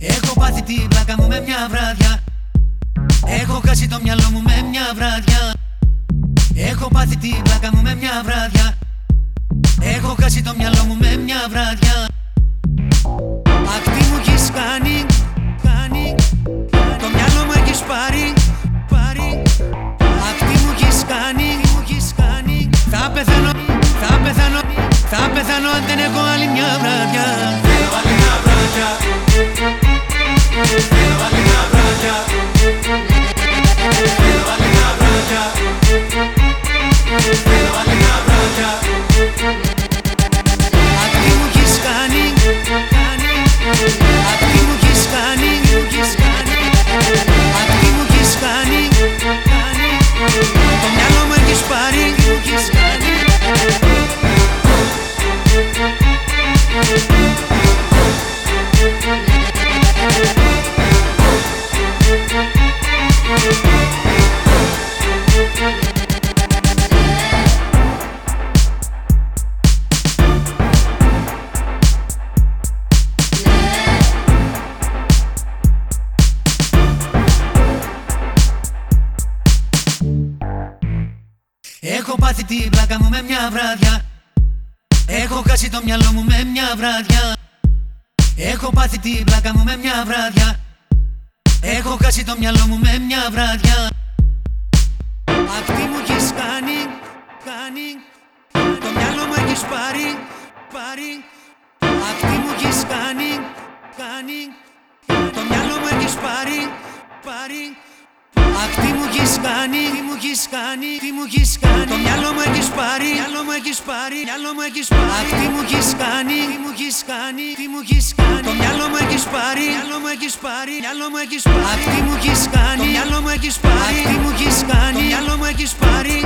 Έχω πάθει την πλάκα μου με μια βράδια Έχω χάσει το μυαλό μου με μια βράδια Έχω πάθει την πλάκα μου με μια βράδια Έχω χάσει το μυαλό μου με μια βράδια Αχ τι μου έχεις κάνει, κάνει Το μυαλό μου έχεις πάρει, πάρει. Αχ τι μου έχεις κάνει, μου έχεις κάνει. Θα πεθάνω, θα πεθάνω, θα πεθάνω αν δεν έχω άλλη μια βράδια Thank Έχω πάθει την πλάκα μου με μια βράδια Έχω χάσει το μυαλό μου με μια βράδια Έχω πάθει την πλάκα μου με μια βράδια Έχω χάσει το μυαλό μου με μια βράδια Αχ τι μου έχεις κάνει, κάνει Το μυαλό μου έχεις πάρει, πάρει. Αχ τι μου έχεις κάνει, κάνει Το μυαλό μου έχεις πάρει, πάρει. Αχ τι μου έχεις κάνει, τι μου έχεις κάνει, τι μου έχεις κάνει Το μυαλό μου έχεις πάρει, μυαλό μου έχεις πάρει, μυαλό μου έχεις πάρει Αχ τι μου έχεις κάνει, τι μου έχεις κάνει, τι μου έχεις κάνει Το μυαλό μου έχεις πάρει, μυαλό μου έχεις πάρει, μυαλό μου έχεις πάρει Αχ τι μου έχεις κάνει, το μυαλό μου έχεις πάρει Αχ τι μου έχεις κάνει, το μυαλό μου έχεις πάρει